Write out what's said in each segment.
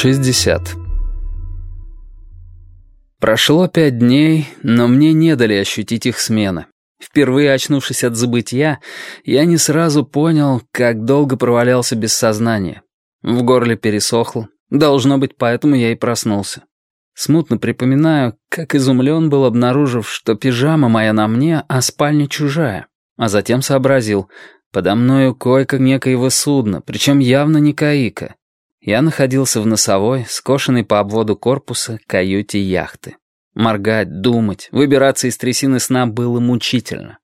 60. Прошло пять дней, но мне не дали ощутить их смены. Впервые очнувшись от забытья, я не сразу понял, как долго провалялся без сознания. В горле пересохло, должно быть, поэтому я и проснулся. Смутно припоминаю, как изумлен был, обнаружив, что пижама моя на мне, а спальня чужая. А затем сообразил, подо мною койка некоего судна, причем явно не каика. Я находился в носовой, скошенной по обводу корпуса, каюте яхты. Моргать, думать, выбираться из трясины сна было мучительно.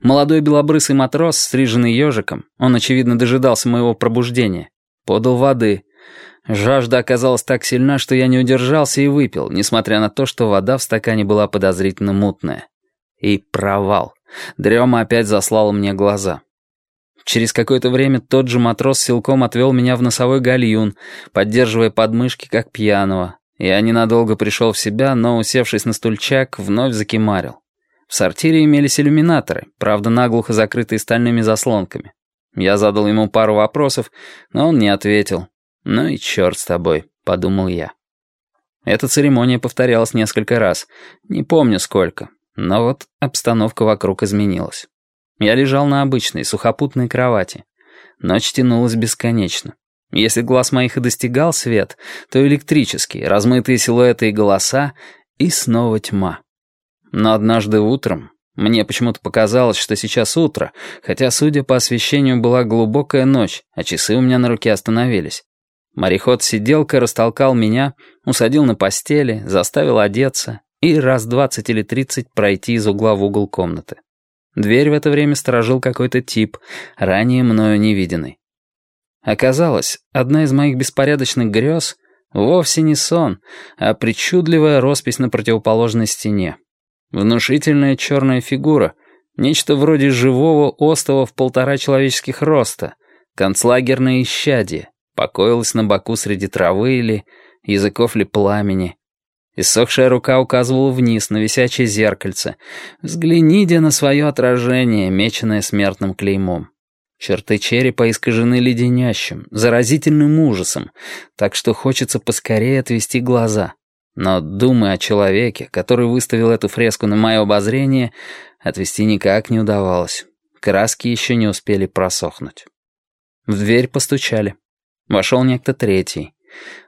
Молодой белобрысый матрос, стриженный ежиком, он, очевидно, дожидался моего пробуждения, подал воды — Жажда оказалась так сильна, что я не удержался и выпил, несмотря на то, что вода в стакане была подозрительно мутная. И провал. Дрема опять заслала мне глаза. Через какое-то время тот же матрос силком отвел меня в носовой гальюн, поддерживая подмышки как пьяного. Я ненадолго пришел в себя, но, усевшись на стульчак, вновь закимарил. В сортире имелись иллюминаторы, правда, наглухо закрытые стальными заслонками. Я задал ему пару вопросов, но он не ответил. «Ну и черт с тобой», — подумал я. Эта церемония повторялась несколько раз. Не помню сколько, но вот обстановка вокруг изменилась. Я лежал на обычной, сухопутной кровати. Ночь тянулась бесконечно. Если глаз моих и достигал свет, то электрический, размытые силуэты и голоса, и снова тьма. Но однажды утром, мне почему-то показалось, что сейчас утро, хотя, судя по освещению, была глубокая ночь, а часы у меня на руке остановились. Мореход-сиделка растолкал меня, усадил на постели, заставил одеться и раз двадцать или тридцать пройти из угла в угол комнаты. Дверь в это время сторожил какой-то тип, ранее мною невиденный. Оказалось, одна из моих беспорядочных грез вовсе не сон, а причудливая роспись на противоположной стене. Внушительная черная фигура, нечто вроде живого остова в полтора человеческих роста, концлагерное исчадие, покоилась на боку среди травы или языков ли пламени. Иссохшая рука указывала вниз на висячее зеркальце. «Взгляните на свое отражение, меченное смертным клеймом». Черты черепа искажены леденящим, заразительным ужасом, так что хочется поскорее отвести глаза. Но, думая о человеке, который выставил эту фреску на мое обозрение, отвести никак не удавалось. Краски еще не успели просохнуть. В дверь постучали. Вошел некто третий.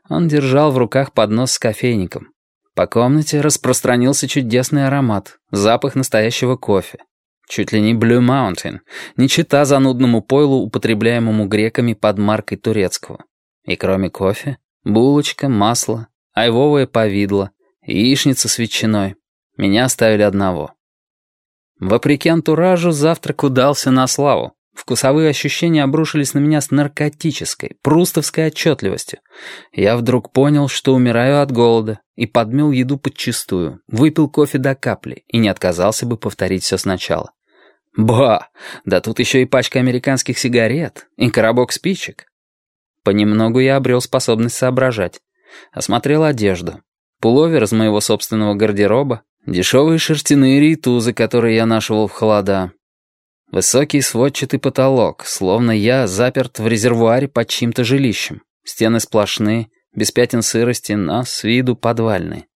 Он держал в руках поднос с кофейником. По комнате распространился чудесный аромат, запах настоящего кофе. Чуть ли не Blue Mountain, не чита занудному пойлу, употребляемому греками под маркой турецкого. И кроме кофе, булочка, масло, айвовое повидло, яичница с ветчиной. Меня оставили одного. Вопреки антуражу, завтрак удался на славу. Вкусовые ощущения обрушились на меня с наркотической, прустовской отчетливостью. Я вдруг понял, что умираю от голода, и подмел еду подчистую, выпил кофе до капли и не отказался бы повторить все сначала. Ба! Да тут еще и пачка американских сигарет, и коробок спичек. Понемногу я обрел способность соображать. Осмотрел одежду. Пуловер из моего собственного гардероба, дешевые шерстяные рейтузы, которые я нашел в холода, Высокий сводчатый потолок, словно я заперт в резервуаре под чьим-то жилищем. Стены сплошные, без пятен сырости, но с виду подвальные.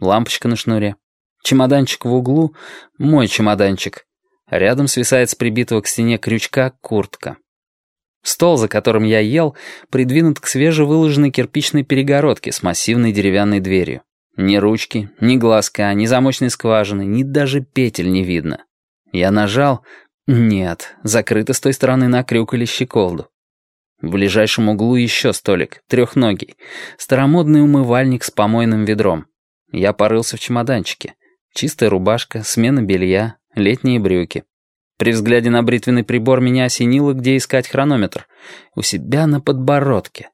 Лампочка на шнуре. Чемоданчик в углу — мой чемоданчик. Рядом свисает с прибитого к стене крючка куртка. Стол, за которым я ел, придвинут к свежевыложенной кирпичной перегородке с массивной деревянной дверью. Ни ручки, ни глазка, ни замочной скважины, ни даже петель не видно. Я нажал, нет, закрыто с той стороны на крюк или щеколду. В ближайшем углу еще столик, трехногий, старомодный умывальник с помойным ведром. Я порылся в чемоданчике. Чистая рубашка, смена белья, летние брюки. При взгляде на бритвенный прибор меня осенило, где искать хронометр. У себя на подбородке.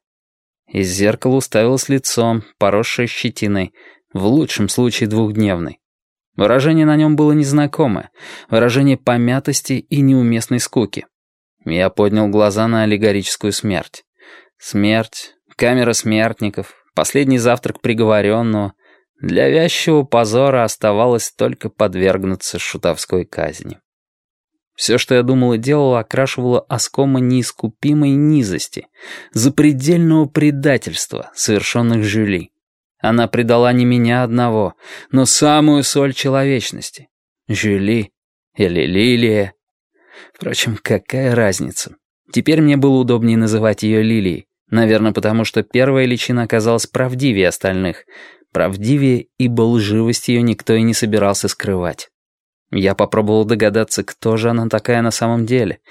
Из зеркала уставилось лицо, поросшее щетиной, в лучшем случае двухдневный. Выражение на нем было незнакомое, выражение помятости и неуместной скуки. Я поднял глаза на аллегорическую смерть. Смерть, камера смертников, последний завтрак приговоренного. Для вязчего позора оставалось только подвергнуться шутовской казни. Все, что я думал и делал, окрашивало оскома неискупимой низости, запредельного предательства, совершенных Жюли. Она предала не меня одного, но самую соль человечности. Жюли или Лилия. Впрочем, какая разница? Теперь мне было удобнее называть ее Лилией. Наверное, потому что первая личина оказалась правдивее остальных. Правдивее, ибо лживость ее никто и не собирался скрывать. Я попробовал догадаться, кто же она такая на самом деле.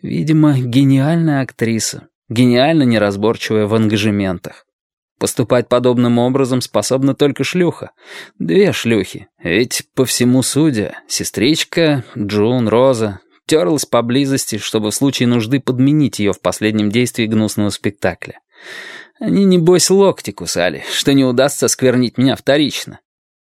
Видимо, гениальная актриса, гениально неразборчивая в ангажементах. Поступать подобным образом способна только шлюха. Две шлюхи. Ведь, по всему судя, сестричка, Джун, Роза, терлась поблизости, чтобы в случае нужды подменить ее в последнем действии гнусного спектакля. Они, небось, локти кусали, что не удастся сквернить меня вторично.